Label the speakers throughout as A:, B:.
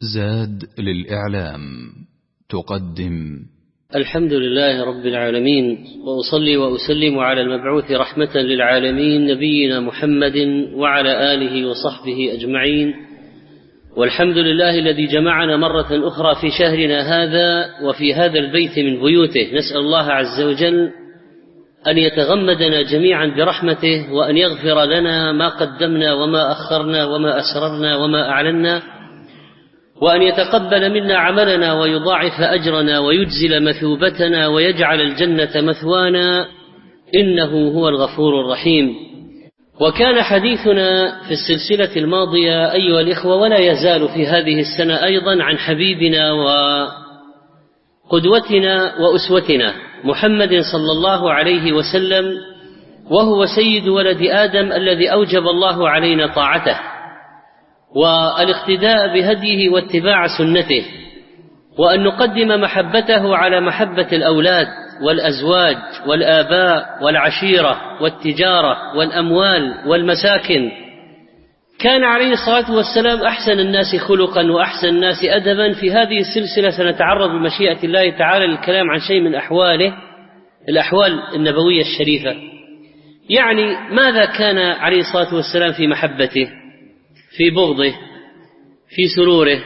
A: زاد للإعلام تقدم.
B: الحمد لله رب العالمين وأصلي وأسلم على المبعوث رحمة للعالمين نبينا محمد وعلى آله وصحبه أجمعين. والحمد لله الذي جمعنا مرة أخرى في شهرنا هذا وفي هذا البيت من بيوته. نسأل الله عز وجل أن يتغمدنا جميعا برحمته وأن يغفر لنا ما قدمنا وما أخرنا وما أسررنا وما أعلنا. وأن يتقبل منا عملنا ويضاعف أجرنا ويجزل مثوبتنا ويجعل الجنة مثوانا إنه هو الغفور الرحيم. وكان حديثنا في السلسلة الماضية أيها الإخوة ولا يزال في هذه السنة أيضا عن حبيبنا وقدوتنا وأسوتنا محمد صلى الله عليه وسلم وهو سيد ولد آدم الذي أوجب الله علينا طاعته. والاقتداء بهديه واتباع سنته وأن نقدم محبته على محبة الأولاد والأزواج والآباء والعشيرة والتجارة والأموال والمساكن. كان عليه الصلاة والسلام أحسن الناس خلقا وأحسن الناس ادبا في هذه السلسلة. سنتعرض بمشيئة الله تعالى للكلام عن شيء من أحواله الأحوال النبوية الشريفة. يعني ماذا كان عليه الصلاة والسلام في محبته؟ في بغضه في سروره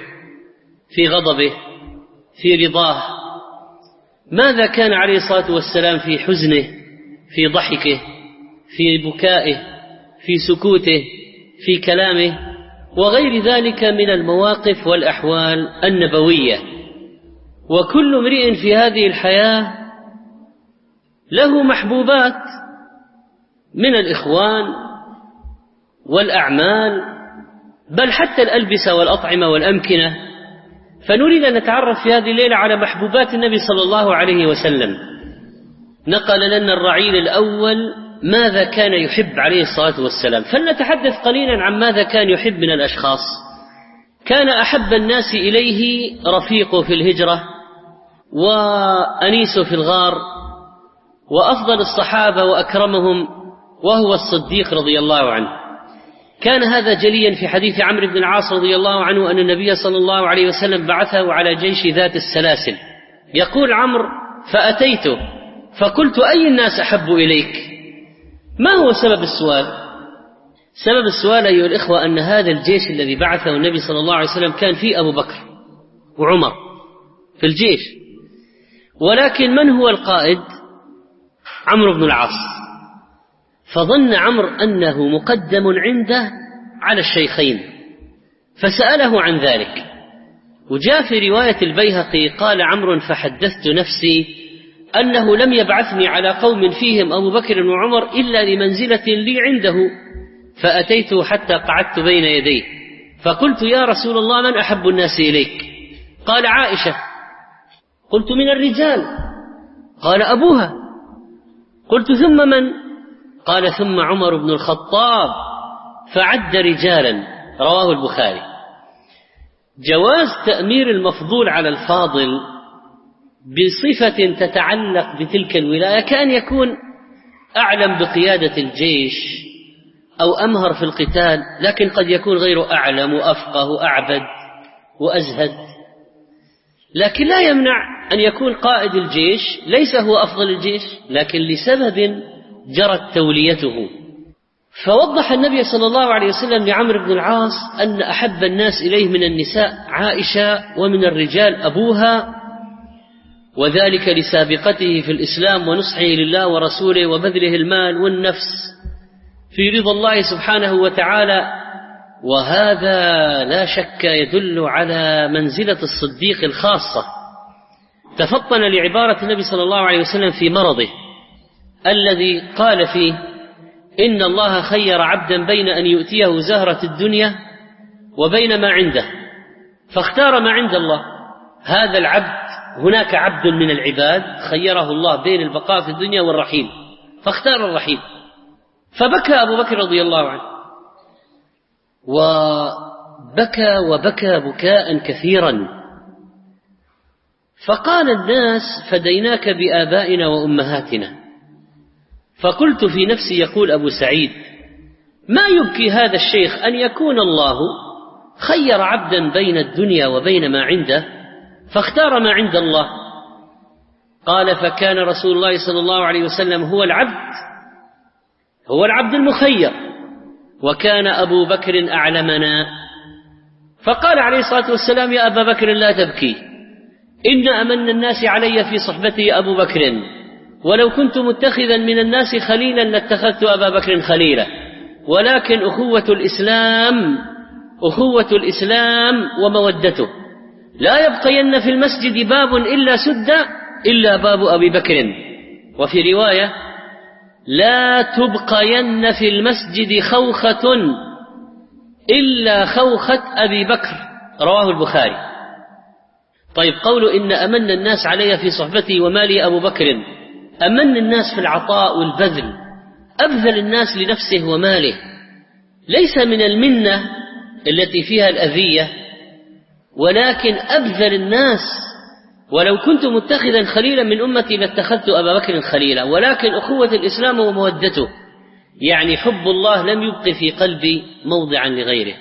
B: في غضبه في رضاه. ماذا كان عليه الصلاة والسلام في حزنه في ضحكه في بكائه في سكوته في كلامه؟ وغير ذلك من المواقف والأحوال النبوية. وكل امرئ في هذه الحياة له محبوبات من الإخوان والأعمال بل حتى الألبسة والأطعمة والأمكنة. فنريد أن نتعرف في هذه الليلة على محبوبات النبي صلى الله عليه وسلم. نقل لنا الرعيل الأول ماذا كان يحب عليه الصلاة والسلام. فلنتحدث قليلا عن ماذا كان يحب من الأشخاص. كان أحب الناس إليه رفيقه في الهجرة وأنيسه في الغار وأفضل الصحابة وأكرمهم وهو الصديق رضي الله عنه. كان هذا جليا في حديث عمرو بن العاص رضي الله عنه أن النبي صلى الله عليه وسلم بعثه على جيش ذات السلاسل. يقول عمرو فأتيته. فقلت أي الناس أحب إليك؟ ما هو سبب السؤال؟ سبب السؤال أيها الإخوة أن هذا الجيش الذي بعثه النبي صلى الله عليه وسلم كان فيه أبو بكر وعمر في الجيش. ولكن من هو القائد؟ عمرو بن العاص. فظن عمرو أنه مقدم عنده على الشيخين فسأله عن ذلك. وجاء في رواية البيهقي قال عمرو فحدثت نفسي أنه لم يبعثني على قوم فيهم أبو بكر وعمر إلا لمنزلة لي عنده فأتيته حتى قعدت بين يديه فقلت يا رسول الله من أحب الناس إليك؟ قال عائشة. قلت من الرجال. قال أبوها. قلت ثم من؟ قال ثم عمر بن الخطاب فعد رجالا رواه البخاري. جواز تأمير المفضول على الفاضل بصفة تتعلق بتلك الولاية كأن يكون أعلم بقيادة الجيش أو أمهر في القتال لكن قد يكون غير أعلم وأفقه وأعبد وأزهد. لكن لا يمنع أن يكون قائد الجيش ليس هو أفضل الجيش لكن لسبب جرت توليته. فوضح النبي صلى الله عليه وسلم لعمرو بن العاص أن أحب الناس إليه من النساء عائشة ومن الرجال أبوها وذلك لسابقته في الإسلام ونصحه لله ورسوله وبذله المال والنفس في رضا الله سبحانه وتعالى. وهذا لا شك يدل على منزلة الصديق الخاصة. تفطن لعبارة النبي صلى الله عليه وسلم في مرضه. الذي قال فيه إن الله خير عبدا بين أن يؤتيه زهرة الدنيا وبين ما عنده فاختار ما عند الله. هذا العبد هناك عبد من العباد خيره الله بين البقاء في الدنيا والرحيل فاختار الرحيل فبكى أبو بكر رضي الله عنه. وبكى وبكى بكاء كثيرا. فقال الناس فديناك بآبائنا وأمهاتنا. فقلت في نفسي يقول أبو سعيد ما يبكي هذا الشيخ أن يكون الله خير عبدا بين الدنيا وبين ما عنده فاختار ما عند الله. قال فكان رسول الله صلى الله عليه وسلم هو العبد هو العبد المخير وكان أبو بكر أعلمنا. فقال عليه الصلاة والسلام يا أبا بكر لا تبكي إن أمن الناس علي في صحبتي أبو بكر. ولو كنت متخذا من الناس خليلا لاتخذت أبا بكر خليلا. ولكن أخوة الإسلام أخوة الإسلام ومودته. لا يبقين في المسجد باب إلا سد إلا باب أبي بكر. وفي رواية لا تبقين في المسجد خوخة إلا خوخة أبي بكر. رواه البخاري. طيب قول إن أمن الناس علي في صحبتي ومالي أبو بكر. أمن الناس في العطاء والبذل أبذل الناس لنفسه وماله. ليس من المنة التي فيها الأذية ولكن أبذل الناس. ولو كنت متخذا خليلا من أمتي لاتخذت أبا بكر خليلا ولكن أخوة الإسلام ومودته. يعني حب الله لم يبق في قلبي موضعا لغيره.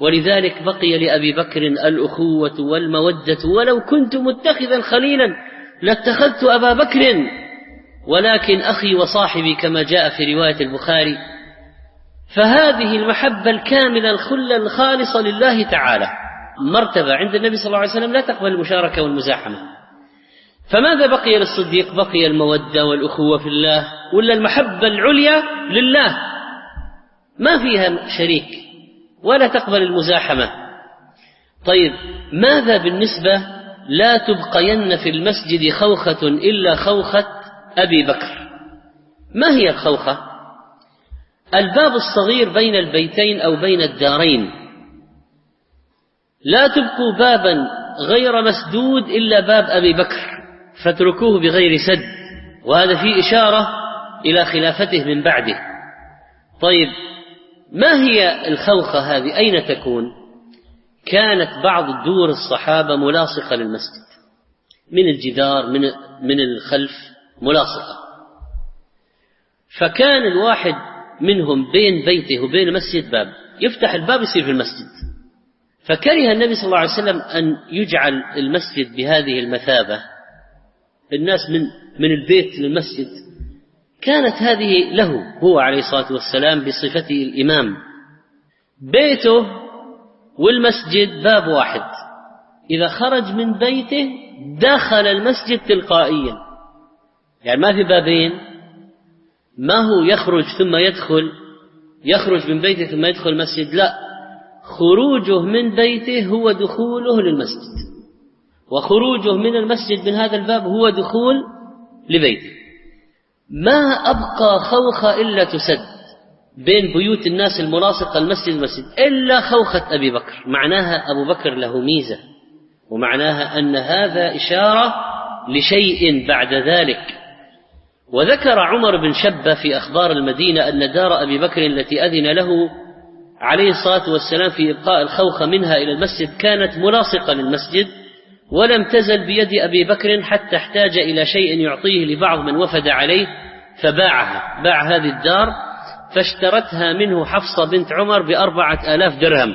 B: ولذلك بقي لأبي بكر الأخوة والمودة ولو كنت متخذا خليلا لاتخذت أبا بكر ولكن أخي وصاحبي كما جاء في رواية البخاري فهذه المحبة الكاملة الخلة الخالصة لله تعالى مرتبة عند النبي صلى الله عليه وسلم لا تقبل المشاركة والمزاحمة. فماذا بقي للصديق؟ بقي المودة والأخوة في الله ولا المحبة العليا لله؟ ما فيها شريك ولا تقبل المزاحمة. طيب ماذا بالنسبة لا تبقين في المسجد خوخة إلا خوخة أبي بكر. ما هي الخوخة الباب الصغير بين البيتين أو بين الدارين. لا تبقوا بابا غير مسدود إلا باب أبي بكر فاتركوه بغير سد. وهذا فيه إشارة إلى خلافته من بعده. طيب ما هي الخوخة هذه؟ أين تكون؟ كانت بعض دور الصحابة ملاصقة للمسجد. من الجدار من من الخلف ملاصقة. فكان الواحد منهم بين بيته وبين المسجد باب يفتح الباب يصير في المسجد. فكره النبي صلى الله عليه وسلم أن يجعل المسجد بهذه المثابة. الناس من من البيت للمسجد. كانت هذه له هو عليه الصلاة والسلام بصفته الإمام. بيته والمسجد باب واحد. إذا خرج من بيته دخل المسجد تلقائيا. يعني ما في بابين. ما هو يخرج ثم يدخل يخرج من بيته ثم يدخل المسجد؟ لا. خروجه من بيته هو دخوله للمسجد. وخروجه من المسجد من هذا الباب هو دخول لبيته. ما أبقى خوخة إلا تسد بين بيوت الناس الملاصقة المسجد المسجد إلا خوخة أبي بكر. معناها أبو بكر له ميزة ومعناها أن هذا إشارة لشيء بعد ذلك. وذكر عمر بن شبة في أخبار المدينة أن دار أبي بكر التي أذن له عليه الصلاة والسلام في إبقاء الخوخة منها إلى المسجد كانت ملاصقة للمسجد ولم تزل بيد أبي بكر حتى احتاج إلى شيء يعطيه لبعض من وفد عليه فباعها باع هذه الدار فاشترتها منه حفصة بنت عمر بأربعة آلاف درهم.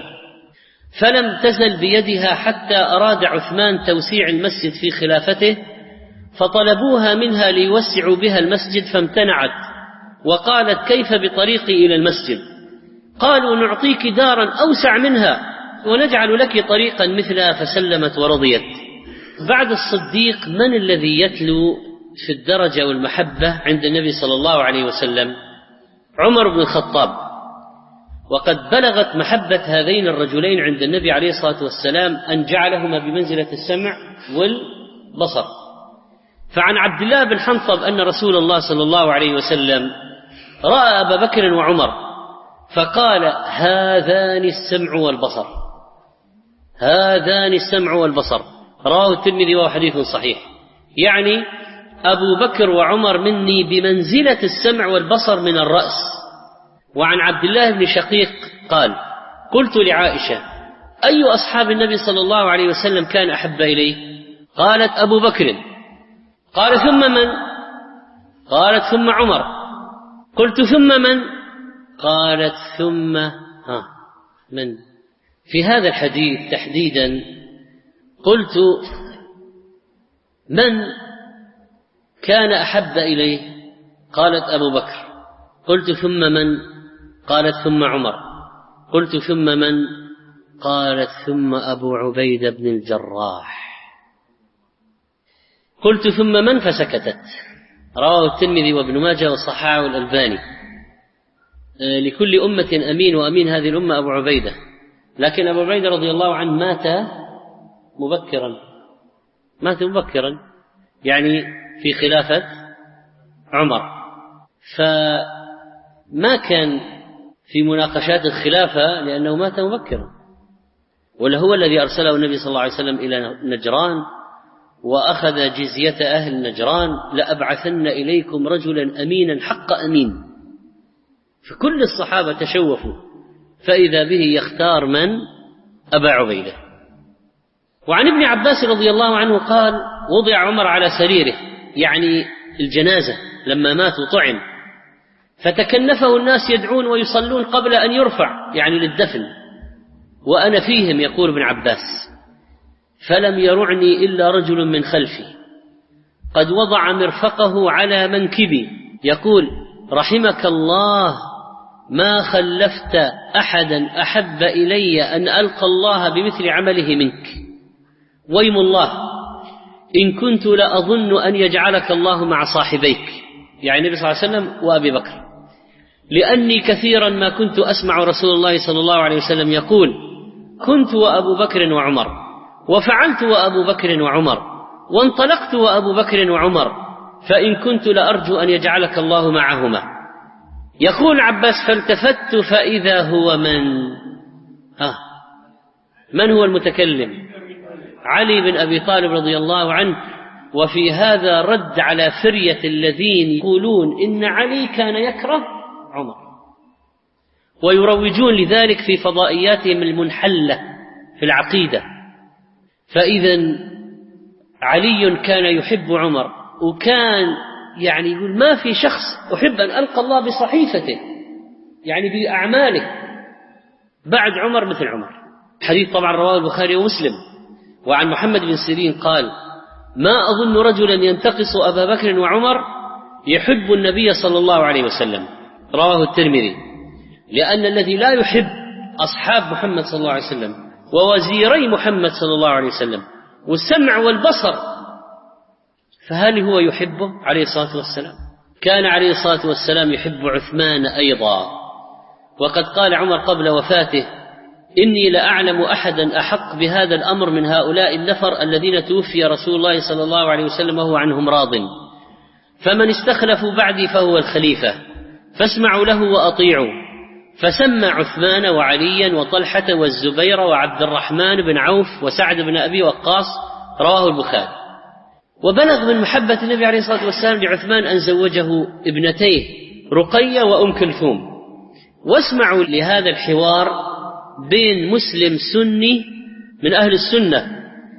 B: فلم تزل بيدها حتى أراد عثمان توسيع المسجد في خلافته فطلبوها منها ليوسعوا بها المسجد فامتنعت وقالت كيف بطريقي إلى المسجد؟ قالوا نعطيك دارا أوسع منها ونجعل لك طريقا مثلها فسلمت ورضيت. بعد الصديق من الذي يتلو في الدرجة والمحبة عند النبي صلى الله عليه وسلم؟ عمر بن الخطاب وقد بلغت محبة هذين الرجلين عند النبي عليه الصلاة والسلام أن جعلهما بمنزلة السمع والبصر. فعن عبد الله بن حنطب أن رسول الله صلى الله عليه وسلم رأى أبا بكر وعمر فقال هذان السمع والبصر. هذان السمع والبصر. رواه الترمذي وهو حديث صحيح. يعني أبو بكر وعمر مني بمنزلة السمع والبصر من الرأس. وعن عبد الله بن شقيق قال قلت لعائشة أي أصحاب النبي صلى الله عليه وسلم كان أحب إليه؟ قالت أبو بكر. قال ثم من؟ قالت ثم عمر. قلت ثم من؟ قالت ثم ها من؟ في هذا الحديث تحديدا قلت من كان أحب إليه؟ قالت أبو بكر. قلت ثم من؟ قالت ثم عمر. قلت ثم من؟ قالت ثم أبو عبيده بن الجراح. قلت ثم من فسكتت؟ رواه الترمذي وابن ماجه والصحاح والألباني آه، لكل أمة أمين وأمين هذه الأمة أبو عبيدة. لكن أبو عبيدة رضي الله عنه مات مبكرا. مات مبكرا. يعني في خلافة عمر. فما كان في مناقشات الخلافة لأنه مات مبكرا. ولا هو الذي أرسله النبي صلى الله عليه وسلم إلى نجران؟ وأخذ جزية أهل نجران لأبعثن إليكم رجلا أمينا حق أمين. فكل الصحابة تشوفوا فإذا به يختار من؟ أبا عبيدة. وعن ابن عباس رضي الله عنه قال وضع عمر على سريره يعني الجنازة لما مات وطعن فتكنفه الناس يدعون ويصلون قبل أن يرفع يعني للدفن. وأنا فيهم يقول ابن عباس. فلم يرعني إلا رجل من خلفي. قد وضع مرفقه على منكبي. يقول رحمك الله ما خلفت أحدا أحب إلي أن ألقى الله بمثل عمله منك. ويم الله إن كنت لاظن أن يجعلك الله مع صاحبيك. يعني النبي صلى الله عليه وسلم وأبي بكر. لأني كثيرا ما كنت أسمع رسول الله صلى الله عليه وسلم يقول كنت وأبو بكر وعمر. وفعلت وأبو بكر وعمر وانطلقت وأبو بكر وعمر فإن كنت لأرجو أن يجعلك الله معهما. يقول عباس فالتفت فإذا هو من؟ ها من هو المتكلم؟ علي بن أبي طالب رضي الله عنه. وفي هذا رد على فرية الذين يقولون إن علي كان يكره عمر. ويروجون لذلك في فضائياتهم المنحلة في العقيدة. فإذا علي كان يحب عمر وكان يعني يقول ما في شخص أحب أن ألقى الله بصحيفته يعني بأعماله. بعد عمر مثل عمر. حديث طبعا رواه البخاري ومسلم. وعن محمد بن سيرين قال ما أظن رجلا ينتقص أبا بكر وعمر يحب النبي صلى الله عليه وسلم. رواه الترمذي. لأن الذي لا يحب أصحاب محمد صلى الله عليه وسلم. ووزيري محمد صلى الله عليه وسلم والسمع والبصر فهل هو يحبه؟ عليه الصلاة والسلام. كان عليه الصلاة والسلام يحب عثمان أيضا. وقد قال عمر قبل وفاته إني لأعلم أحدا أحق بهذا الأمر من هؤلاء النفر الذين توفي رسول الله صلى الله عليه وسلم وهو عنهم راض. فمن استخلفوا بعدي فهو الخليفة فاسمعوا له وأطيعوا. فسمى عثمان وعليا وطلحة والزبير وعبد الرحمن بن عوف وسعد بن أبي وقاص رواه البخاري. وبلغ من محبة النبي عليه الصلاة والسلام لعثمان أن زوجه ابنتيه رقية وأم كلثوم. واسمعوا لهذا الحوار بين مسلم سني من أهل السنة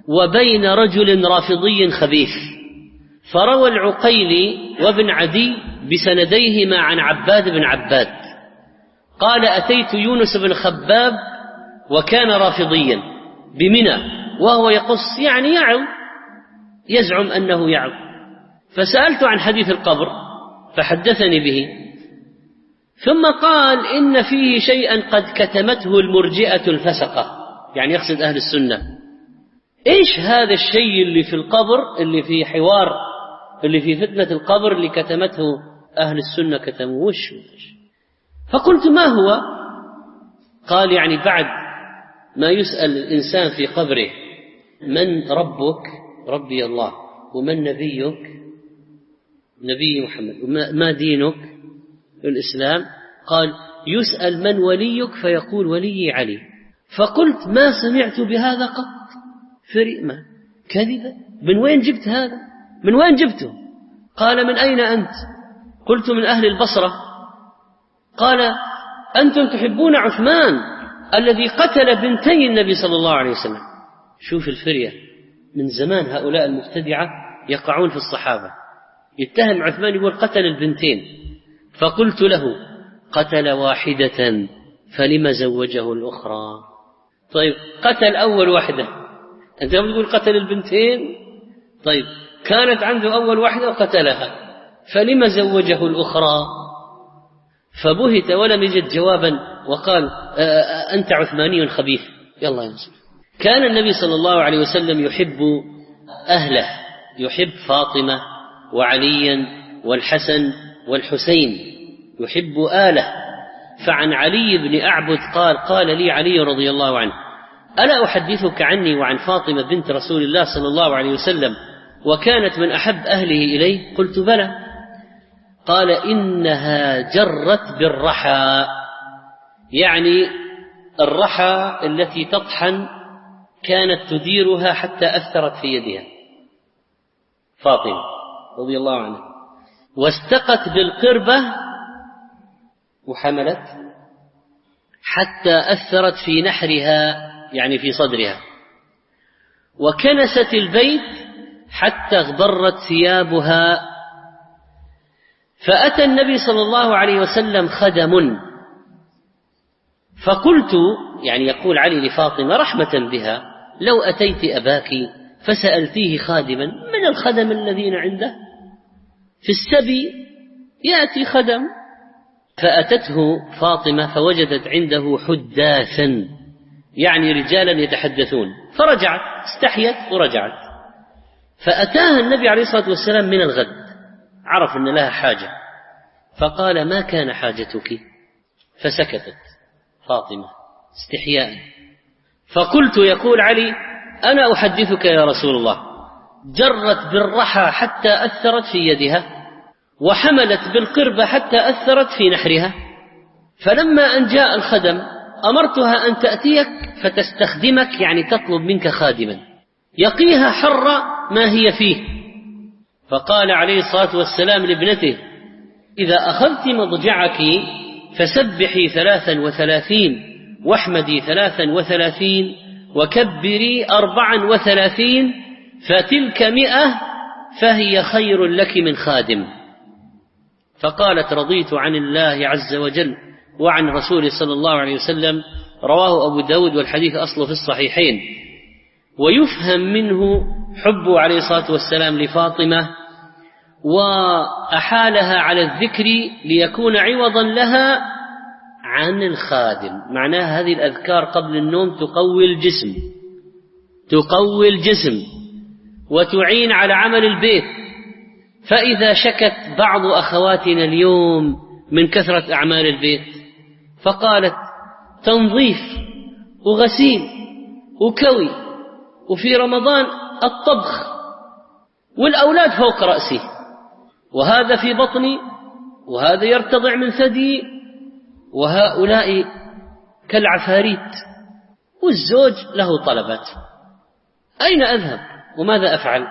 B: وبين رجل رافضي خبيث. فروى العقيلي وابن عدي بسنديهما عن عباد بن عباد. قال أتيت يونس بن خباب وكان رافضيا بمنى وهو يقص يعني يعظ يزعم أنه يعظ فسألت عن حديث القبر فحدثني به. ثم قال إن فيه شيئا قد كتمته المرجئة الفسقة. يعني يقصد أهل السنة. إيش هذا الشيء اللي في القبر اللي في حوار اللي في فتنة القبر اللي كتمته أهل السنة؟ كتموه وش؟ فقلت ما هو؟ قال يعني بعد ما يسأل الإنسان في قبره من ربك؟ ربي الله. ومن نبيك؟ نبي محمد. وما دينك؟ الإسلام. قال يسأل من وليك؟ فيقول ولي علي. فقلت ما سمعت بهذا قط؟ فريما كذبا من وين جبت هذا؟ من وين جبته؟ قال من أين أنت؟ قلت من أهل البصرة. قال أنتم تحبون عثمان الذي قتل بنتي النبي صلى الله عليه وسلم. شوف الفرية. من زمان هؤلاء المبتدعة يقعون في الصحابة. يتهم عثمان يقول قتل البنتين. فقلت له قتل واحدة فلم زوجه الأخرى؟ طيب قتل أول واحدة. أنت تقول قتل البنتين؟ طيب كانت عنده أول واحدة وقتلها فلم زوجه الأخرى؟ فبهت ولم يجد جوابا وقال أنت عثماني خبيث. يلا ينزل كان النبي صلى الله عليه وسلم يحب أهله يحب فاطمة وعليا والحسن والحسين يحب آله. فعن علي بن أعبد قال قال لي علي رضي الله عنه ألا أحدثك عني وعن فاطمة بنت رسول الله صلى الله عليه وسلم وكانت من أحب أهله إليه؟ قلت بلى. قال إنها جرت بالرحى. يعني الرحى التي تطحن كانت تديرها حتى أثرت في يدها. فاطمة رضي الله عنها. واستقت بالقربة وحملت حتى أثرت في نحرها يعني في صدرها. وكنست البيت حتى اغبرت ثيابها فأتى النبي صلى الله عليه وسلم خدم. فقلت يعني يقول علي لفاطمة رحمة بها لو أتيت أباك فسألتيه خادما من الخدم الذين عنده؟ في السبي يأتي خدم. فأتته فاطمة فوجدت عنده حداثا يعني رجالا يتحدثون. فرجعت استحيت ورجعت. فأتاها النبي عليه الصلاة والسلام من الغد. عرف أن لها حاجة. فقال ما كان حاجتك؟ فسكتت فاطمة استحياء. فقلت يقول علي أنا أحدثك يا رسول الله. جرت بالرحى حتى أثرت في يدها وحملت بالقربة حتى أثرت في نحرها. فلما أن جاء الخدم أمرتها أن تأتيك فتستخدمك يعني تطلب منك خادما. يقيها حر ما هي فيه. فقال عليه الصلاة والسلام لابنته إذا أخذت مضجعك فسبحي ثلاثا وثلاثين واحمدي ثلاثا وثلاثين وكبري أربعا وثلاثين فتلك مئة فهي خير لك من خادم. فقالت رضيت عن الله عز وجل وعن رسوله صلى الله عليه وسلم رواه أبو داود والحديث أصله في الصحيحين. ويفهم منه حبه عليه الصلاة والسلام لفاطمة وأحالها على الذكر ليكون عوضا لها عن الخادم. معناها هذه الأذكار قبل النوم تقوي الجسم تقوي الجسم وتعين على عمل البيت. فإذا شكت بعض أخواتنا اليوم من كثرة أعمال البيت فقالت تنظيف وغسيل وكوي وفي رمضان الطبخ والأولاد فوق رأسي وهذا في بطني وهذا يرتضع من ثدي وهؤلاء كالعفاريت والزوج له طلبات. أين أذهب؟ وماذا أفعل؟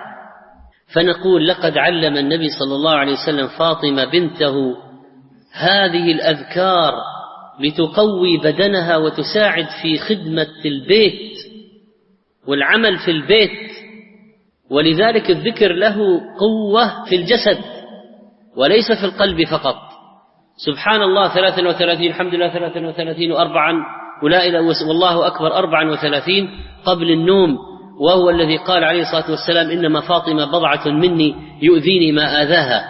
B: فنقول لقد علم النبي صلى الله عليه وسلم فاطمة بنته هذه الأذكار لتقوي بدنها وتساعد في خدمة البيت والعمل في البيت ولذلك الذكر له قوة في الجسد. وليس في القلب فقط. سبحان الله ثلاثا وثلاثين الحمد لله ثلاثا وثلاثين وأربعا ولا إله والله أكبر أربعا وثلاثين قبل النوم. وهو الذي قال عليه الصلاة والسلام إنما فاطمة بضعة مني يؤذيني ما آذاها.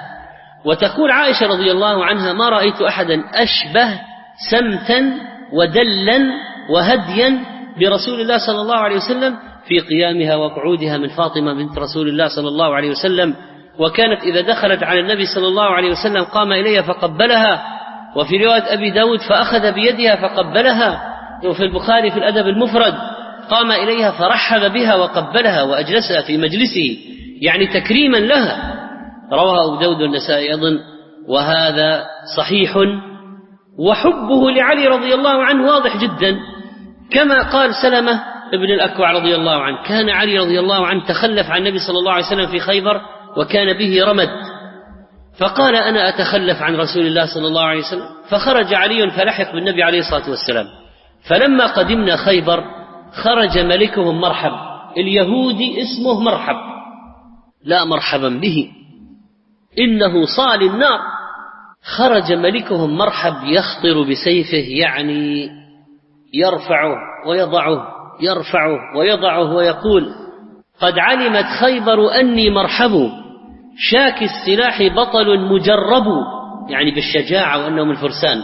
B: وتقول عائشة رضي الله عنها ما رأيت أحدا أشبه سمتا ودلا وهديا برسول الله صلى الله عليه وسلم في قيامها وقعودها من فاطمة بنت رسول الله صلى الله عليه وسلم. وكانت إذا دخلت على النبي صلى الله عليه وسلم قام إليها فقبلها وفي رواية أبي داود فأخذ بيدها فقبلها وفي البخاري في الأدب المفرد قام إليها فرحب بها وقبلها وأجلسها في مجلسه يعني تكريما لها. رواه أبو داود والنسائي أيضا وهذا صحيح. وحبه لعلي رضي الله عنه واضح جدا. كما قال سلمة ابن الأكوع رضي الله عنه كان علي رضي الله عنه تخلف عن النبي صلى الله عليه وسلم في خيبر وكان به رمد. فقال أنا أتخلف عن رسول الله صلى الله عليه وسلم. فخرج علي فلحق بالنبي عليه الصلاة والسلام. فلما قدمنا خيبر خرج ملكهم مرحب. اليهودي اسمه مرحب. لا مرحبا به. إنه صال النار. خرج ملكهم مرحب يخطر بسيفه يعني يرفعه ويضعه يرفعه ويضعه ويقول قد علمت خيبر أني مرحب. شاك السلاح بطل مجرب يعني بالشجاعة وأنهم الفرسان.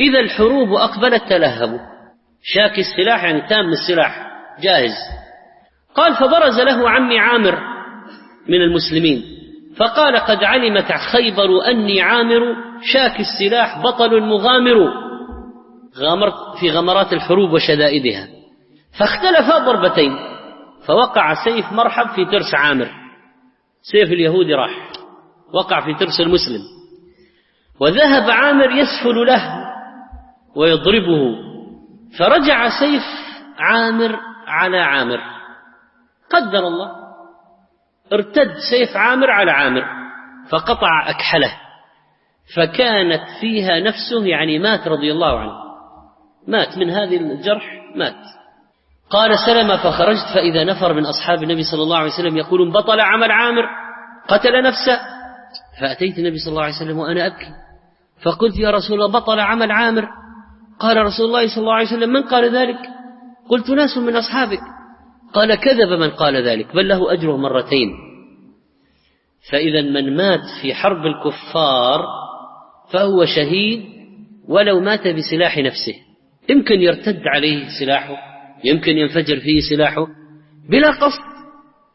B: إذا الحروب أقبلت تلهبوا. شاك السلاح يعني تام السلاح. جاهز قال فبرز له عمي عامر من المسلمين. فقال قد علمت خيبر أني عامر شاك السلاح بطل مغامر. غامرت في غمرات الحروب وشدائدها. فاختلفا ضربتين. فوقع سيف مرحب في ترس عامر. سيف اليهودي راح وقع في ترس المسلم. وذهب عامر يسفل له ويضربه فرجع سيف عامر على عامر. قدر الله ارتد سيف عامر على عامر فقطع أكحله. فكانت فيها نفسه يعني مات رضي الله عنه. مات من هذه الجرح مات. قال سلم فخرجت فإذا نفر من أصحاب النبي صلى الله عليه وسلم يقولون بطل عمل عامر قتل نفسه. فأتيت النبي صلى الله عليه وسلم وأنا أبكي. فقلت يا رسول الله بطل عمل عامر. قال رسول الله صلى الله عليه وسلم من قال ذلك؟ قلت ناس من أصحابك قال كذب من قال ذلك بل له أجره مرتين. فإذا من مات في حرب الكفار فهو شهيد ولو مات بسلاح نفسه. يمكن يرتد عليه سلاحه. يمكن ينفجر فيه سلاحه بلا قصد.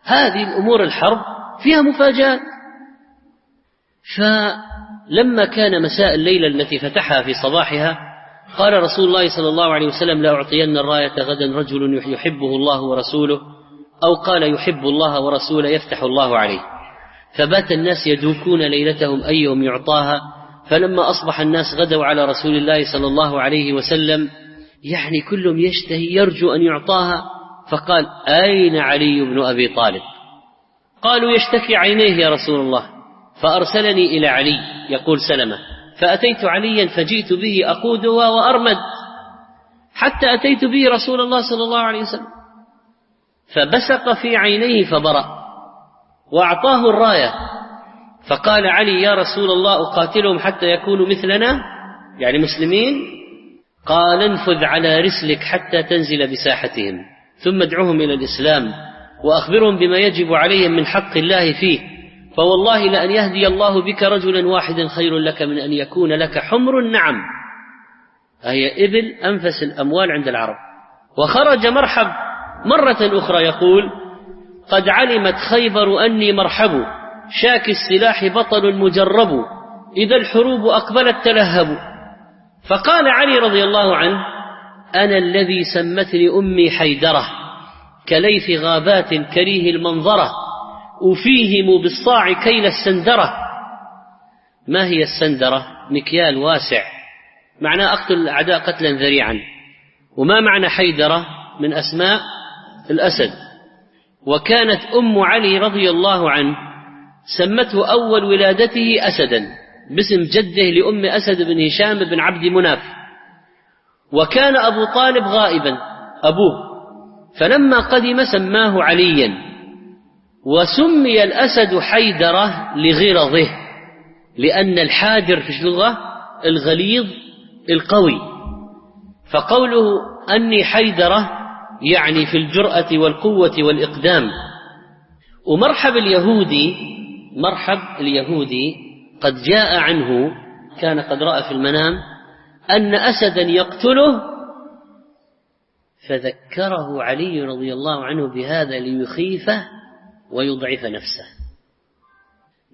B: هذه الأمور الحرب فيها مفاجآت. فلما كان مساء الليلة التي فتحها في صباحها قال رسول الله صلى الله عليه وسلم لأعطين الراية غدا رجل يحبه الله ورسوله أو قال يحب الله ورسوله يفتح الله عليه. فبات الناس يدوكون ليلتهم أيهم يعطاها فلما أصبح الناس غدوا على رسول الله صلى الله عليه وسلم يعني كلهم يشتهي يرجو أن يعطاها. فقال أين علي بن أبي طالب؟ قالوا يشتكي عينيه يا رسول الله. فأرسلني إلى علي يقول سلمة. فأتيت عليا فجئت به أقودها وأرمد. حتى أتيت به رسول الله صلى الله عليه وسلم. فبسق في عينيه فبرأ. وأعطاه الراية. فقال علي يا رسول الله أقاتلهم حتى يكونوا مثلنا يعني مسلمين قال انفذ على رسلك حتى تنزل بساحتهم ثم ادعوهم إلى الإسلام وأخبرهم بما يجب عليهم من حق الله فيه فوالله لأن يهدي الله بك رجلا واحدا خير لك من أن يكون لك حمر النعم. هي إبل أنفس الأموال عند العرب. وخرج مرحب مرة أخرى يقول قد علمت خيبر أني مرحب شاك السلاح بطل مجرب إذا الحروب أقبلت تلهب. فقال علي رضي الله عنه أنا الذي سمتني أمي حيدرة كليث غابات كريه المنظرة أفيهم بالصاع كيل السندرة. ما هي السندرة؟ مكيال واسع. معناه أقتل الأعداء قتلا ذريعا. وما معنى حيدرة؟ من أسماء الأسد. وكانت أم علي رضي الله عنه سمته أول ولادته أسدا. باسم جده لأم أسد بن هشام بن عبد مناف. وكان أبو طالب غائبا أبوه. فلما قدم سماه عليا وسمي الأسد حيدرة لغرضه لأن الحادر في اللغة الغليظ القوي. فقوله أني حيدرة يعني في الجرأة والقوة والإقدام. ومرحب اليهودي مرحب اليهودي قد جاء عنه كان قد رأى في المنام أن أسدا يقتله فذكره علي رضي الله عنه بهذا ليخيفه ويضعف نفسه.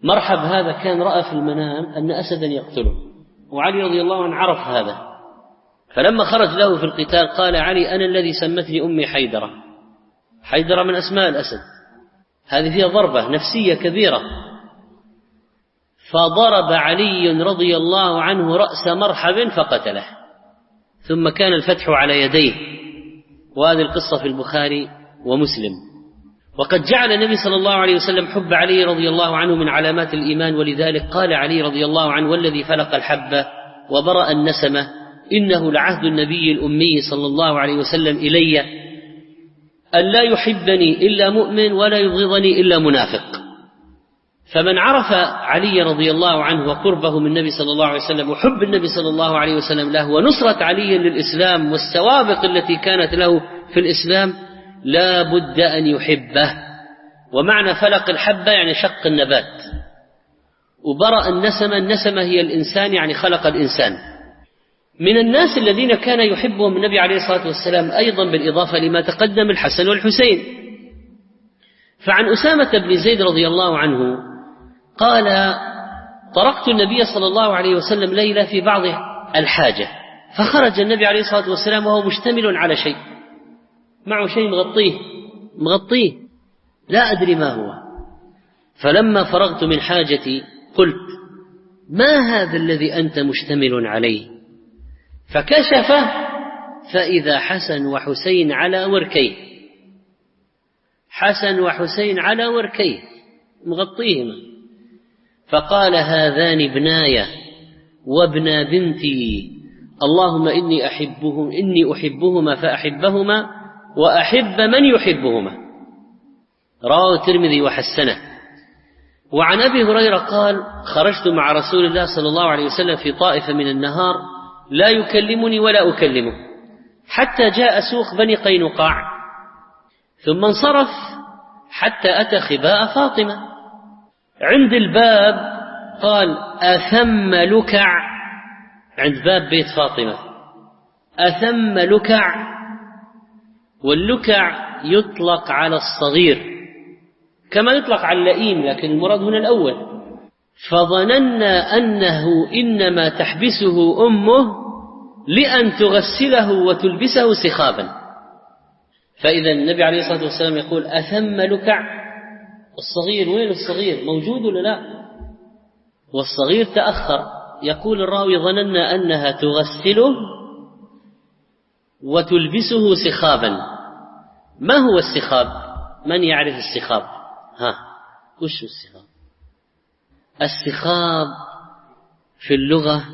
B: مرحب هذا كان رأى في المنام أن أسدا يقتله وعلي رضي الله عنه عرف هذا. فلما خرج له في القتال قال علي أنا الذي سمتني أمي حيدرة. حيدرة من أسماء الأسد. هذه فيها ضربة نفسية كبيرة. فضرب علي رضي الله عنه رأس مرحب فقتله. ثم كان الفتح على يديه. وهذه القصة في البخاري ومسلم. وقد جعل النبي صلى الله عليه وسلم حب علي رضي الله عنه من علامات الإيمان ولذلك قال علي رضي الله عنه والذي فلق الحبة وبرأ النسمة إنه لعهد النبي الأمي صلى الله عليه وسلم إلي أن لا يحبني إلا مؤمن ولا يبغضني إلا منافق. فمن عرف علي رضي الله عنه وقربه من النبي صلى الله عليه وسلم وحب النبي صلى الله عليه وسلم له ونصرة علي للإسلام والسوابق التي كانت له في الإسلام لا بد أن يحبه. ومعنى فلق الحبة يعني شق النبات. وبرأ النسمة النسمة هي الإنسان يعني خلق الإنسان. من الناس الذين كان يحبهم النبي عليه الصلاة والسلام أيضا بالإضافة لما تقدم الحسن والحسين. فعن أسامة بن زيد رضي الله عنه قال طرقت النبي صلى الله عليه وسلم ليلة في بعض الحاجة فخرج النبي عليه الصلاة والسلام وهو مشتمل على شيء معه شيء مغطيه مغطيه لا أدري ما هو. فلما فرغت من حاجتي قلت ما هذا الذي أنت مشتمل عليه؟ فكشف فإذا حسن وحسين على وركيه. حسن وحسين على وركيه مغطيهما فقال هذان ابناي وابنا بنتي اللهم إني أحبهم إني أحبهما فأحبهما وأحب من يحبهما. رواه الترمذي وحسنه. وعن أبي هريرة قال خرجت مع رسول الله صلى الله عليه وسلم في طائفة من النهار لا يكلمني ولا أكلمه حتى جاء سوق بني قينقاع ثم انصرف حتى أتى خباء فاطمة. عند الباب قال أثم لكع. عند باب بيت فاطمة. أثم لكع. واللكع يطلق على الصغير. كما يطلق على اللئيم لكن المراد هنا الأول. فظننا أنه إنما تحبسه أمه لأن تغسله وتلبسه سخابا. فإذا النبي عليه الصلاة والسلام يقول أثم لكع. الصغير وين الصغير؟ موجود ولا لا؟ والصغير تأخر. يقول الراوي ظننا أنها تغسله وتلبسه سخابا. ما هو السخاب؟ من يعرف السخاب؟ ها وش السخاب؟ السخاب في اللغة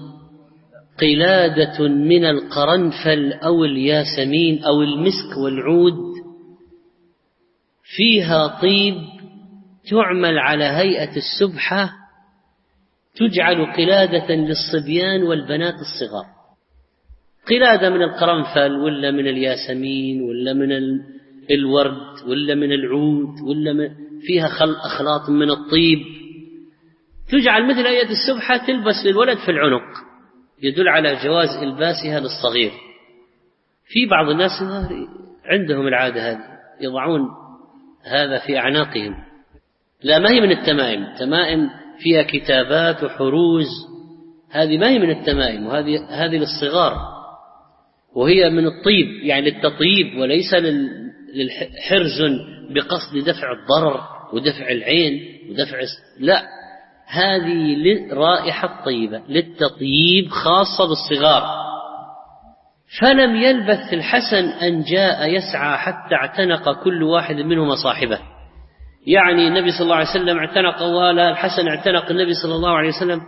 B: قلادة من القرنفل أو الياسمين أو المسك والعود. فيها طيب تعمل على هيئة السبحة تجعل قلادة للصبيان والبنات الصغار. قلادة من القرنفل ولا من الياسمين ولا من الورد ولا من العود ولا من فيها أخلاط من الطيب. تجعل مثل هيئة السبحة تلبس للولد في العنق. يدل على جواز إلباسها للصغير. في بعض الناس عندهم العادة هذه يضعون هذا في أعناقهم. لا ما هي من التمائم. تمائم فيها كتابات وحروز. هذه ما هي من التمائم وهذه هذه للصغار. وهي من الطيب يعني للتطيب وليس للحرز بقصد دفع الضرر ودفع العين ودفع لا. هذه رائحة طيبة للتطيب خاصة بالصغار. فلم يلبث الحسن أن جاء يسعى حتى اعتنق كل واحد منهما صاحبه. يعني النبي صلى الله عليه وسلم اعتنق ولا الحسن اعتنق النبي صلى الله عليه وسلم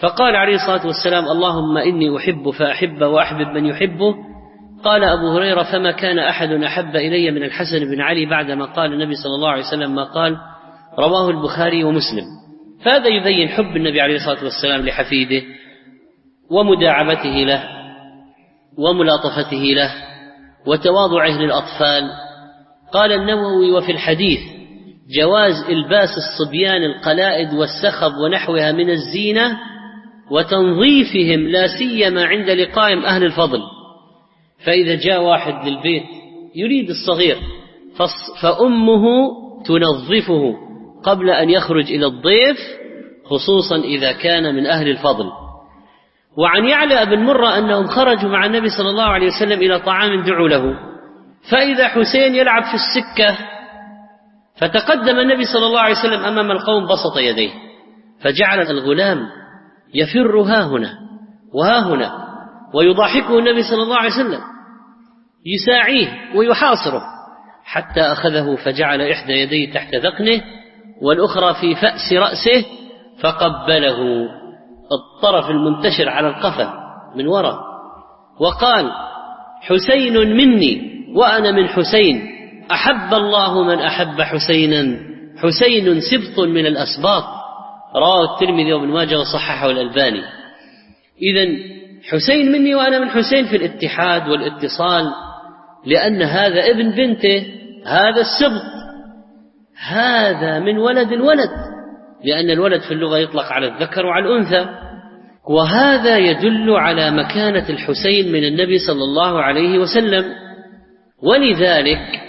B: فقال عليه الصلاة والسلام اللهم إني أحب فأحب وأحبب من يحبه. قال أبو هريرة فما كان أحد أحب إلي من الحسن بن علي بعدما قال النبي صلى الله عليه وسلم ما قال رواه البخاري ومسلم. فهذا يبين حب النبي عليه الصلاة والسلام لحفيده ومداعبته له وملاطفته له وتواضعه للأطفال. قال النووي وفي الحديث جواز إلباس الصبيان القلائد والسخب ونحوها من الزينة وتنظيفهم لا سيما عند لقائم أهل الفضل. فإذا جاء واحد للبيت يريد الصغير فأمه تنظفه قبل أن يخرج إلى الضيف خصوصا إذا كان من أهل الفضل. وعن يعلى بن مرة أنهم خرجوا مع النبي صلى الله عليه وسلم إلى طعام دعوا له. فإذا حسين يلعب في السكة فتقدم النبي صلى الله عليه وسلم أمام القوم بسط يديه فجعل الغلام يفر ها هنا وها هنا ويضاحكه النبي صلى الله عليه وسلم يساعيه ويحاصره حتى أخذه فجعل إحدى يديه تحت ذقنه والأخرى في فأس رأسه فقبله الطرف المنتشر على القفا من وراء وقال حسين مني وأنا من حسين. أحب الله من أحب حسينا. حسين سبط من الأسباط. رواه الترمذي وابن ماجه وصححه الألباني. إذا حسين مني وأنا من حسين في الاتحاد والاتصال لأن هذا ابن بنته هذا السبط. هذا من ولد الولد لأن الولد في اللغة يطلق على الذكر وعلى الأنثى. وهذا يدل على مكانة الحسين من النبي صلى الله عليه وسلم. ولذلك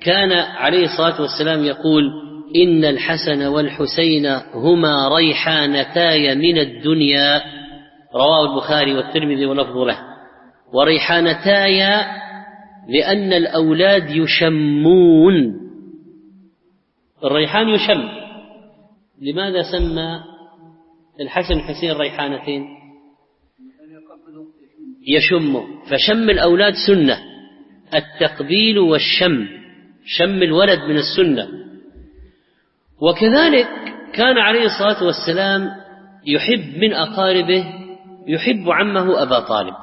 B: كان عليه الصلاة والسلام يقول إن الحسن والحسين هما ريحانتاي من الدنيا. رواه البخاري والترمذي ولفظ له. وريحانتاي لأن الأولاد يشمون. الريحان يشم. لماذا سمى الحسن والحسين ريحانتين؟ يشم. فشم الأولاد سنة. التقبيل والشم. شم الولد من السنة. وكذلك كان عليه الصلاة والسلام يحب من أقاربه يحب عمه أبا طالب.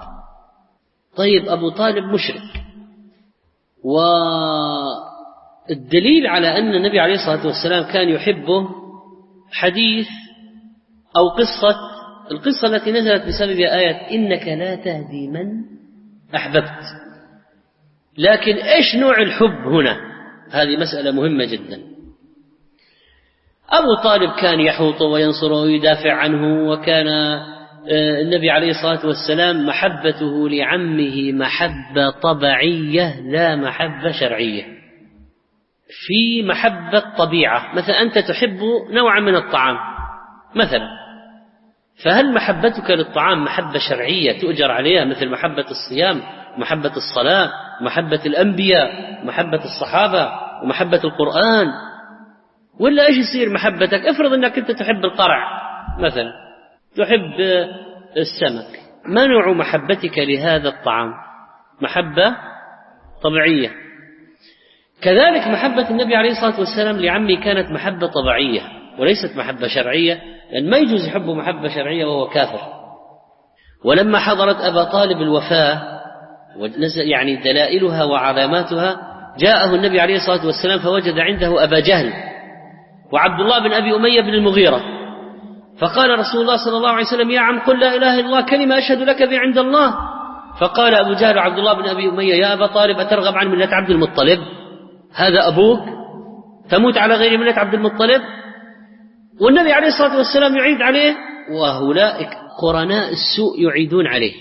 B: طيب أبو طالب مشرك. والدليل على أن النبي عليه الصلاة والسلام كان يحبه حديث أو قصة. القصة التي نزلت بسبب آية إنك لا تهدي من أحببت. لكن إيش نوع الحب هنا؟ هذه مسألة مهمة جدا. أبو طالب كان يحوطه وينصره ويدافع عنه وكان آه، النبي عليه الصلاة والسلام محبته لعمه محبة طبيعية لا محبة شرعية. في محبة طبيعة. مثلا أنت تحب نوعا من الطعام مثلا. فهل محبتك للطعام محبة شرعية تؤجر عليها مثل محبة الصيام؟ محبة الصلاة محبة الأنبياء محبة الصحابة ومحبة القرآن. ولا إيش يصير محبتك؟ افرض إنك أنت تحب القرع مثلا تحب السمك. ما نوع محبتك لهذا الطعام؟ محبة طبيعية. كذلك محبة النبي عليه الصلاة والسلام لعمي كانت محبة طبيعية وليست محبة شرعية لأن ما يجوز يحب محبة شرعية وهو كافر. ولما حضرت أبا طالب الوفاة يعني دلائلها وعلاماتها. جاءه النبي عليه الصلاة والسلام فوجد عنده أبا جهل وعبد الله بن أبي أمية بن المغيرة. فقال رسول الله صلى الله عليه وسلم يا عم قل لا إله إلا الله كلمة أشهد لك بها عند الله. فقال أبو جهل عبد الله بن أبي أمية يا أبا طالب أترغب عن ملة عبد المطلب؟ هذا أبوك؟ تموت على غير ملة عبد المطلب؟ والنبي عليه الصلاة والسلام يعيد عليه وهؤلاء قرناء السوء يعيدون عليه.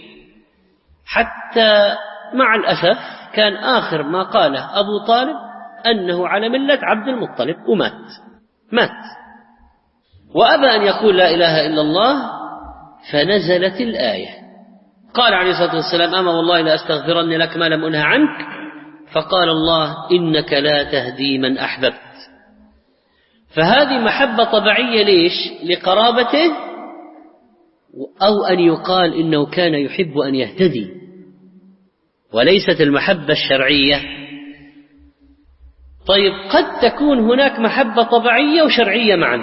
B: حتى مع الأسف كان آخر ما قاله أبو طالب أنه على ملة عبد المطلب ومات. مات. وأبى أن يقول لا إله إلا الله فنزلت الآية. قال عليه الصلاة والسلام أما والله لأستغفرن لك ما لم أنه عنك. فقال الله إنك لا تهدي من أحببت. فهذه محبة طبيعية ليش؟ لقرابته أو أن يقال إنه كان يحب أن يهتدي. وليست المحبة الشرعية. طيب قد تكون هناك محبة طبيعية وشرعية معا.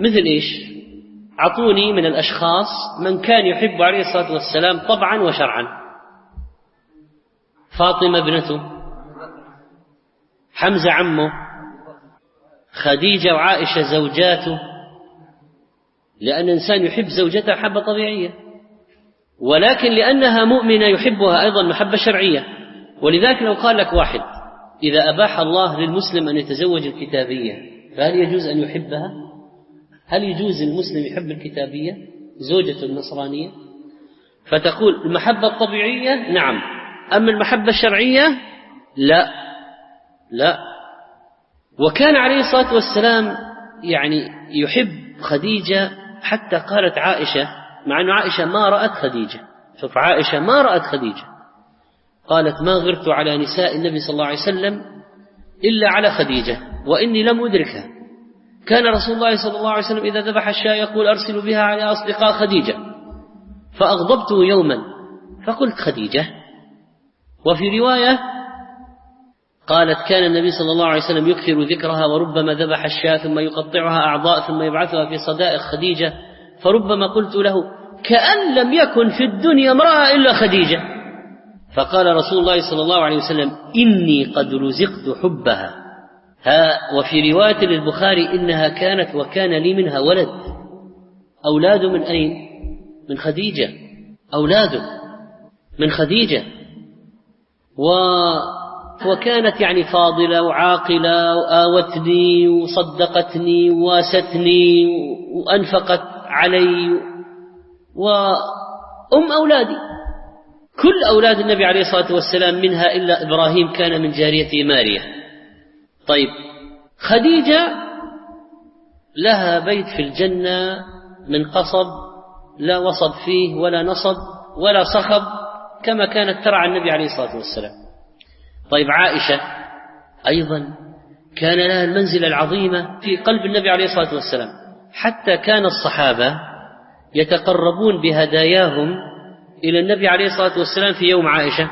B: مثل إيش؟ أعطوني من الأشخاص من كان يحب عليه الصلاة والسلام طبعا وشرعا. فاطمة ابنته حمزة عمه خديجة وعائشة زوجاته. لأن الإنسان يحب زوجته محبة طبيعية. ولكن لأنها مؤمنة يحبها أيضا محبة شرعية. ولذلك لو قال لك واحد إذا أباح الله للمسلم أن يتزوج الكتابية فهل يجوز أن يحبها؟ هل يجوز المسلم يحب الكتابية؟ زوجة النصرانية؟ فتقول المحبة الطبيعية؟ نعم. أما المحبة الشرعية؟ لا. لا. وكان عليه الصلاة والسلام يعني يحب خديجة حتى قالت عائشة مع أن عائشة ما رأت خديجة. شوف عائشة ما رأت خديجة. قالت ما غرت على نساء النبي صلى الله عليه وسلم إلا على خديجة وإني لم أدركها. كان رسول الله صلى الله عليه وسلم إذا ذبح الشاة يقول أرسلوا بها على أصدقاء خديجة. فأغضبته يوما. فقلت خديجة. وفي رواية قالت كان النبي صلى الله عليه وسلم يكثر ذكرها وربما ذبح الشاة ثم يقطعها أعضاء ثم يبعثها في صدائق خديجة. فربما قلت له كأن لم يكن في الدنيا امرأة إلا خديجة. فقال رسول الله صلى الله عليه وسلم إني قد رزقت حبها. ها وفي رواية للبخاري إنها كانت وكان لي منها ولد. أولاده من أين؟ من خديجة. أولاده من خديجة. وكانت يعني فاضلة وعاقلة وآوتني وصدقتني وواستني وأنفقت علي وأم أولادي. كل أولاد النبي عليه الصلاة والسلام منها إلا إبراهيم كان من جاريته ماريا. طيب خديجة لها بيت في الجنة من قصب لا وصب فيه ولا نصب ولا صخب كما كانت ترعى النبي عليه الصلاة والسلام. طيب عائشة أيضا كان لها المنزلة العظيمة في قلب النبي عليه الصلاة والسلام. حتى كان الصحابة يتقربون بهداياهم إلى النبي عليه الصلاة والسلام في يوم عائشة.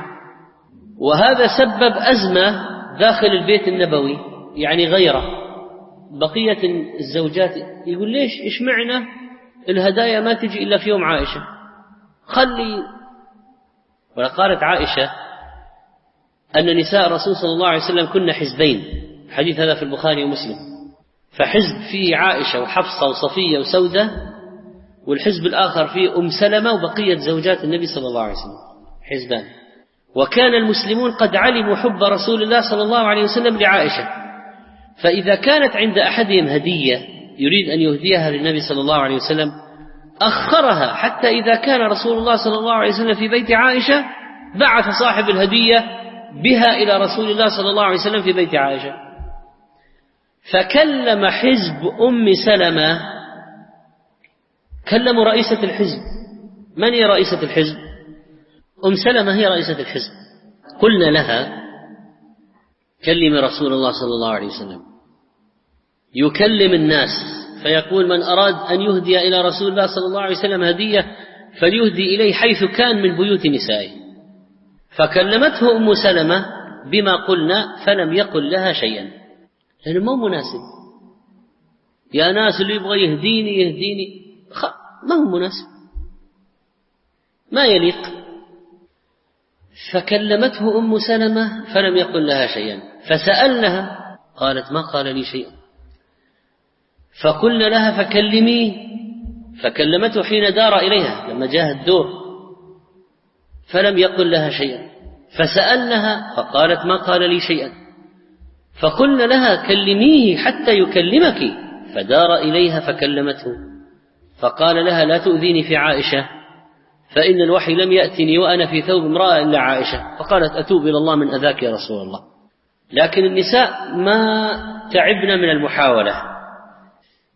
B: وهذا سبب أزمة داخل البيت النبوي يعني غيرة. بقية الزوجات يقول ليش إيش معنى الهدايا ما تجي إلا في يوم عائشة؟ خلي وقالت عائشة أن نساء الرسول صلى الله عليه وسلم كن حزبين. حديث هذا في البخاري ومسلم. فحزب فيه عائشة وحفصة وصفية وسودة والحزب الآخر فيه أم سلمة وبقية زوجات النبي صلى الله عليه وسلم حزبان. وكان المسلمون قد علموا حب رسول الله صلى الله عليه وسلم لعائشة. فإذا كانت عند أحدهم هدية يريد أن يهديها للنبي صلى الله عليه وسلم أخرها حتى إذا كان رسول الله صلى الله عليه وسلم في بيت عائشة بعث صاحب الهدية بها إلى رسول الله صلى الله عليه وسلم في بيت عائشة. فكلم حزب أم سلمة. كلموا رئيسة الحزب. من هي رئيسة الحزب؟ أم سلمة هي رئيسة الحزب. قلنا لها كلم رسول الله صلى الله عليه وسلم. يكلم الناس فيقول من أراد أن يهدي إلى رسول الله صلى الله عليه وسلم هدية فليهدي إليه حيث كان من بيوت نسائه. فكلمته أم سلمة بما قلنا فلم يقل لها شيئا. لأنه مو مناسب. يا ناس اللي يبغى يهديني يهديني. ما هو مناسب. ما يليق. فكلمته أم سلمة فلم يقل لها شيئا. فسألنها قالت ما قال لي شيئا. فقلنا لها فكلميه فكلمته حين دار إليها لما جاء الدور. فلم يقل لها شيئا. فسألنها فقالت ما قال لي شيئا. فقلنا لها كلميه حتى يكلمك. فدار إليها فكلمته. فقال لها لا تؤذيني في عائشة فإن الوحي لم يأتني وأنا في ثوب امرأة إلا عائشة. فقالت أتوب إلى الله من أذاك يا رسول الله. لكن النساء ما تعبن من المحاولة.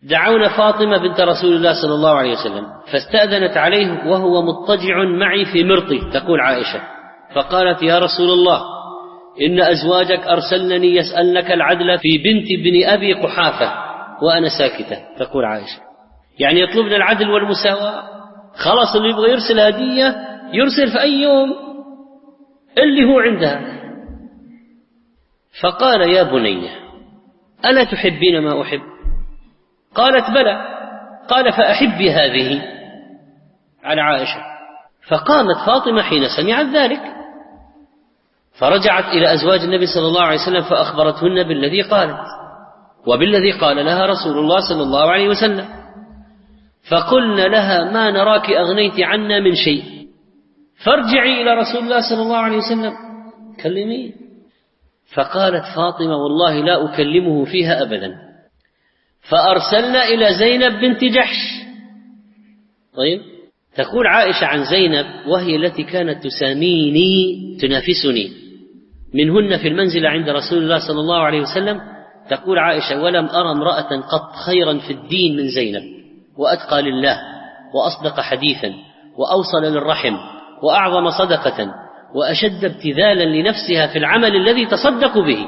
B: دعونا فاطمة بنت رسول الله صلى الله عليه وسلم فاستأذنت عليه وهو مضطجع معي في مرطي تقول عائشة. فقالت يا رسول الله إن أزواجك أرسلنني يسألنك العدل في بنت ابن أبي قحافة وأنا ساكتة. تقول عائشة. يعني يطلبن العدل والمساواة؟ خلاص اللي يبغى يرسل هدية يرسل في أي يوم اللي هو عندها. فقال يا بني ألا تحبين ما أحب؟ قالت بلى. قال فأحبي هذه. على عائشة. فقامت فاطمة حين سمعت ذلك. فرجعت إلى أزواج النبي صلى الله عليه وسلم فأخبرتهن بالذي قالت وبالذي قال لها رسول الله صلى الله عليه وسلم فقلنا لها ما نراك أغنيت عنا من شيء. فارجعي إلى رسول الله صلى الله عليه وسلم كلميه فقالت فاطمة والله لا أكلمه فيها أبدا. فأرسلنا إلى زينب بنت جحش. طيب تقول عائشة عن زينب وهي التي كانت تساميني تنافسني. منهن في المنزل عند رسول الله صلى الله عليه وسلم تقول عائشة ولم أرى امرأة قط خيرا في الدين من زينب وأتقى لله وأصدق حديثا وأوصل للرحم وأعظم صدقة وأشد ابتذالا لنفسها في العمل الذي تصدق به.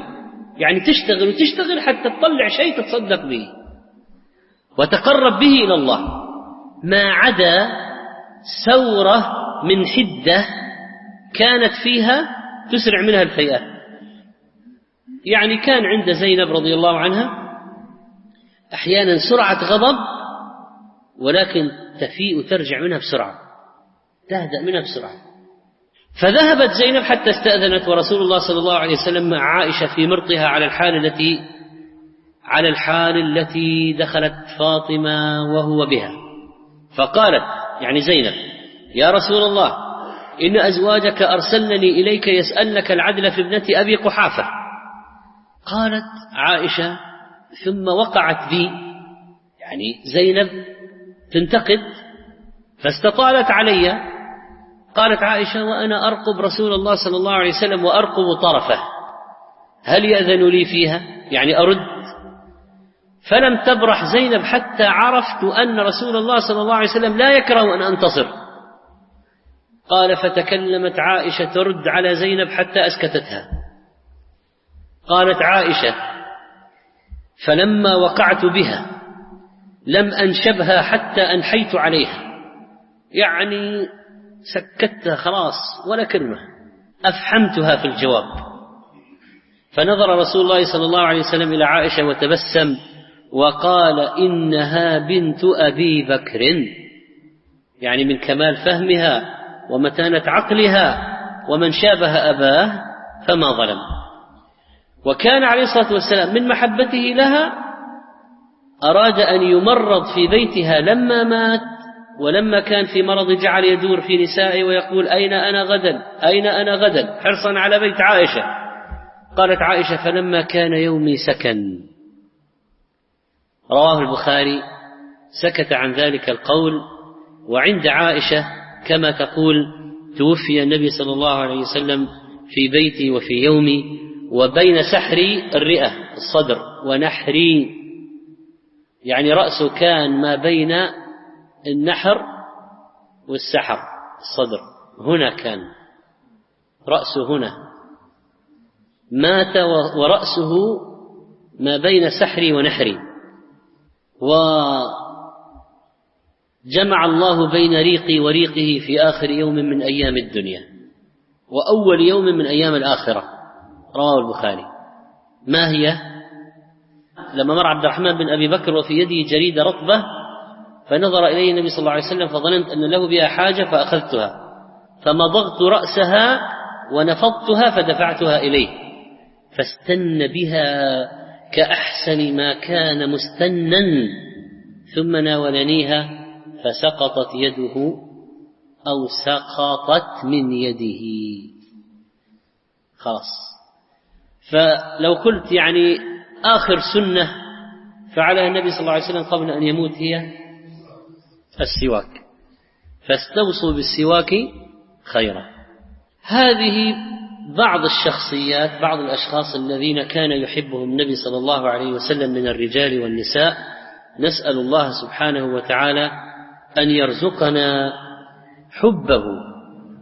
B: يعني تشتغل وتشتغل حتى تطلع شيء تتصدق به. وتقرب به إلى الله. ما عدا ثورة من حدة كانت فيها تسرع منها الفيئات يعني كان عند زينب رضي الله عنها أحيانا سرعة غضب ولكن تفيء ترجع منها بسرعة تهدأ منها بسرعة. فذهبت زينب حتى استأذنت ورسول الله صلى الله عليه وسلم مع عائشة في مرطها على الحال التي على الحال التي دخلت فاطمة وهو بها. فقالت يعني زينب يا رسول الله إن أزواجك أرسلنني إليك يسألنك العدل في ابنة أبي قحافة. قالت عائشة ثم وقعت بي. يعني زينب تنتقد. فاستطالت علي. قالت عائشة وأنا أرقب رسول الله صلى الله عليه وسلم وأرقب طرفه. هل يأذن لي فيها؟ يعني أرد. فلم تبرح زينب حتى عرفت أن رسول الله صلى الله عليه وسلم لا يكره أن أنتصر. قال فتكلمت عائشة ترد على زينب حتى أسكتتها. قالت عائشة فلما وقعت بها لم أنشبها حتى أنحيت عليها. يعني سكتها خلاص ولا كلمة أفحمتها في الجواب. فنظر رسول الله صلى الله عليه وسلم إلى عائشة وتبسم وقال إنها بنت أبي بكر. يعني من كمال فهمها ومتانة عقلها ومن شابه أباه فما ظلم. وكان عليه الصلاة والسلام من محبته لها أراد أن يمرض في بيتها لما مات ولما كان في مرض جعل يدور في نسائه ويقول أين أنا غدا؟ أين أنا غدا؟ حرصا على بيت عائشة. قالت عائشة فلما كان يومي سكن. رواه البخاري. سكت عن ذلك القول. وعند عائشة كما تقول توفي النبي صلى الله عليه وسلم في بيتي وفي يومي وبين سحري الرئة الصدر ونحري. يعني رأسه كان ما بين النحر والسحر الصدر. هنا كان. رأسه هنا. مات ورأسه ما بين سحري ونحري. وجمع الله بين ريقي وريقه في آخر يوم من أيام الدنيا وأول يوم من أيام الآخرة. رواه البخاري. ما هي؟ لما مر عبد الرحمن بن أبي بكر وفي يده جريدة رطبة فنظر إليه النبي صلى الله عليه وسلم فظننت أن له بها حاجة فأخذتها. فمضغت رأسها ونفضتها فدفعتها إليه. فاستن بها كأحسن ما كان مستنا ثم ناولنيها فسقطت يده أو سقطت من يده. خلاص. فلو قلت يعني آخر سنة فعلها النبي صلى الله عليه وسلم قبل أن يموت هي السواك. فاستوصوا بالسواك خيرا. هذه بعض الشخصيات بعض الأشخاص الذين كان يحبهم النبي صلى الله عليه وسلم من الرجال والنساء نسأل الله سبحانه وتعالى أن يرزقنا حبه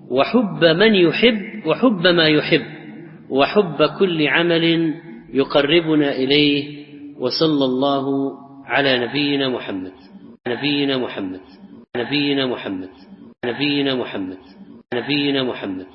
B: وحب من يحب وحب ما يحب وحب كل عمل يقربنا إليه وصلى الله على نبينا محمد نبينا محمد نبينا محمد نبينا محمد نبينا محمد.